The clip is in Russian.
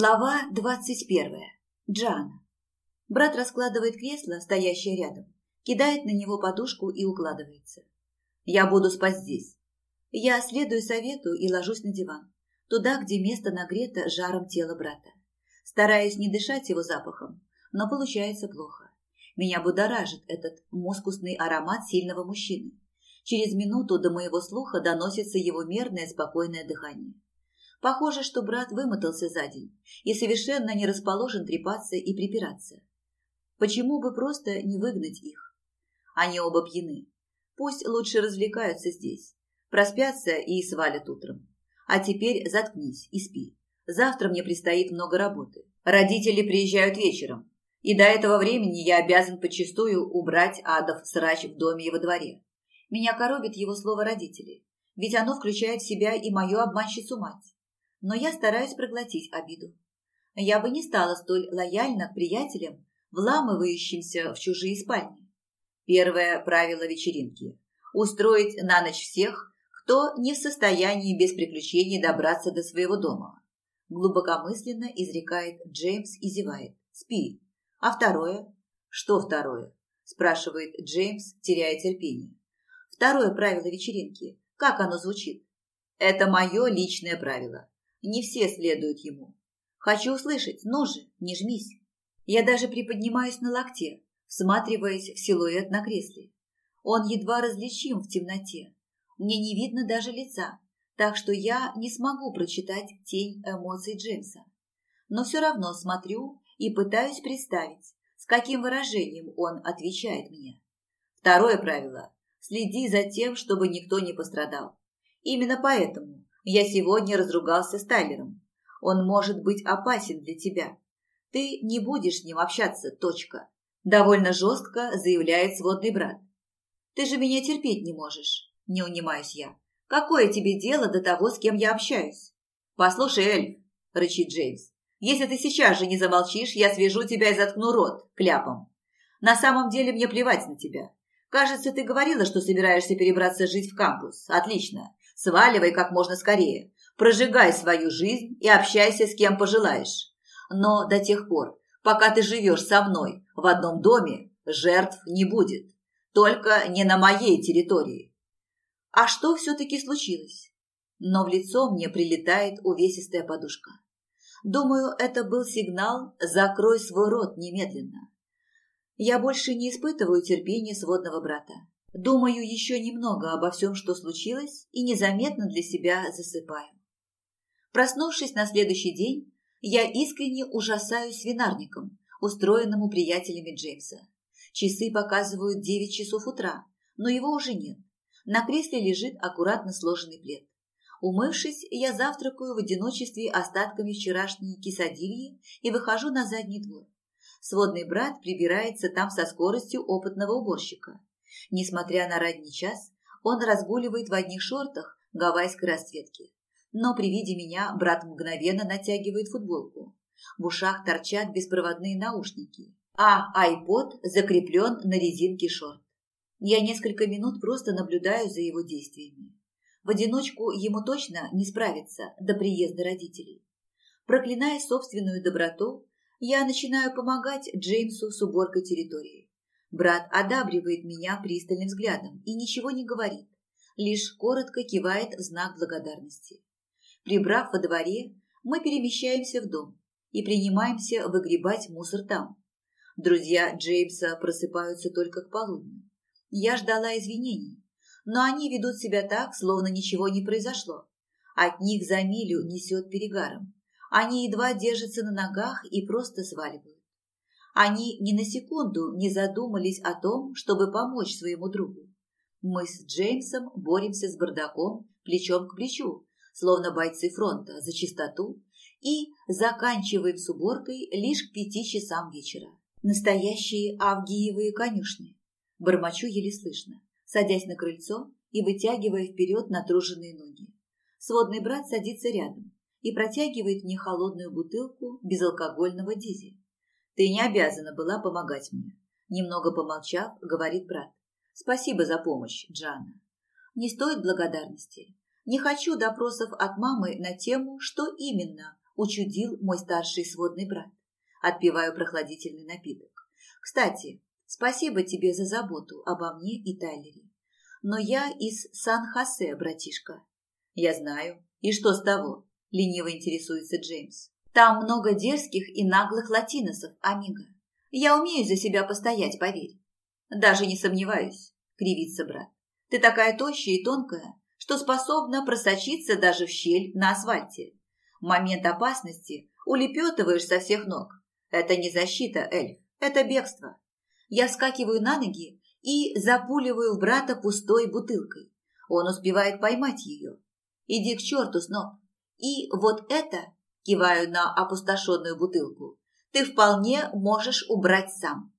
Глава двадцать первая. Джан. Брат раскладывает кресло, стоящее рядом, кидает на него подушку и укладывается. Я буду спать здесь. Я следую совету и ложусь на диван, туда, где место нагрето жаром тела брата. Стараюсь не дышать его запахом, но получается плохо. Меня будоражит этот мускусный аромат сильного мужчины. Через минуту до моего слуха доносится его мерное спокойное дыхание. Похоже, что брат вымотался за день и совершенно не расположен трепаться и припираться. Почему бы просто не выгнать их? Они оба пьяны. Пусть лучше развлекаются здесь, проспятся и свалят утром. А теперь заткнись и спи. Завтра мне предстоит много работы. Родители приезжают вечером, и до этого времени я обязан почистую убрать адов срач в доме и во дворе. Меня коробит его слово «родители», ведь оно включает в себя и мою обманщицу мать но я стараюсь проглотить обиду. Я бы не стала столь лояльна к приятелям, вламывающимся в чужие спальни. Первое правило вечеринки – устроить на ночь всех, кто не в состоянии без приключений добраться до своего дома. Глубокомысленно изрекает Джеймс и зевает. Спи. А второе? Что второе? Спрашивает Джеймс, теряя терпение. Второе правило вечеринки. Как оно звучит? Это мое личное правило. Не все следуют ему. Хочу услышать, ну же, не жмись. Я даже приподнимаюсь на локте, всматриваясь в силуэт на кресле. Он едва различим в темноте. Мне не видно даже лица, так что я не смогу прочитать тень эмоций Джеймса. Но все равно смотрю и пытаюсь представить, с каким выражением он отвечает мне. Второе правило – следи за тем, чтобы никто не пострадал. Именно поэтому я сегодня разругался с Тайлером. Он может быть опасен для тебя. Ты не будешь с ним общаться, точка. Довольно жестко заявляет сводный брат. Ты же меня терпеть не можешь, не унимаюсь я. Какое тебе дело до того, с кем я общаюсь? Послушай, Эльф, рычит Джеймс. Если ты сейчас же не замолчишь, я свяжу тебя и заткну рот кляпом. На самом деле мне плевать на тебя. Кажется, ты говорила, что собираешься перебраться жить в кампус. Отлично. Сваливай как можно скорее. Прожигай свою жизнь и общайся с кем пожелаешь. Но до тех пор, пока ты живешь со мной в одном доме, жертв не будет. Только не на моей территории. А что все-таки случилось? Но в лицо мне прилетает увесистая подушка. Думаю, это был сигнал «закрой свой рот немедленно». Я больше не испытываю терпения сводного брата. Думаю еще немного обо всем, что случилось, и незаметно для себя засыпаю. Проснувшись на следующий день, я искренне ужасаюсь винарником, устроенному приятелями Джеймса. Часы показывают 9 часов утра, но его уже нет. На кресле лежит аккуратно сложенный плед. Умывшись, я завтракаю в одиночестве остатками вчерашней кисадильи и выхожу на задний двор. Сводный брат прибирается там со скоростью опытного уборщика. Несмотря на ранний час, он разгуливает в одних шортах гавайской расцветки. Но при виде меня брат мгновенно натягивает футболку. В ушах торчат беспроводные наушники, а айпод закреплен на резинке шорт. Я несколько минут просто наблюдаю за его действиями. В одиночку ему точно не справиться до приезда родителей. Проклиная собственную доброту, я начинаю помогать Джеймсу с уборкой территории. Брат одабривает меня пристальным взглядом и ничего не говорит, лишь коротко кивает в знак благодарности. Прибрав во дворе, мы перемещаемся в дом и принимаемся выгребать мусор там. Друзья Джеймса просыпаются только к полудню. Я ждала извинений, но они ведут себя так, словно ничего не произошло. От них за милю несет перегаром. Они едва держатся на ногах и просто сваливают. Они ни на секунду не задумались о том, чтобы помочь своему другу. Мы с Джеймсом боремся с бардаком плечом к плечу, словно бойцы фронта за чистоту, и заканчиваем с уборкой лишь к пяти часам вечера. Настоящие авгиевые конюшни. Бормочу еле слышно, садясь на крыльцо и вытягивая вперед натруженные ноги. Сводный брат садится рядом и протягивает мне холодную бутылку безалкогольного дизи. Ты не обязана была помогать мне. Немного помолчав, говорит брат. Спасибо за помощь, Джана. Не стоит благодарности. Не хочу допросов от мамы на тему, что именно учудил мой старший сводный брат. Отпиваю прохладительный напиток. Кстати, спасибо тебе за заботу обо мне и Тайлере. Но я из Сан-Хосе, братишка. Я знаю. И что с того? Лениво интересуется Джеймс. Там много дерзких и наглых латиносов, амиго. Я умею за себя постоять, поверь. Даже не сомневаюсь, кривится брат. Ты такая тощая и тонкая, что способна просочиться даже в щель на асфальте. В момент опасности улепетываешь со всех ног. Это не защита, эльф, это бегство. Я вскакиваю на ноги и запуливаю в брата пустой бутылкой. Он успевает поймать ее. Иди к черту, Сноб. И вот это киваю на опустошенную бутылку. «Ты вполне можешь убрать сам.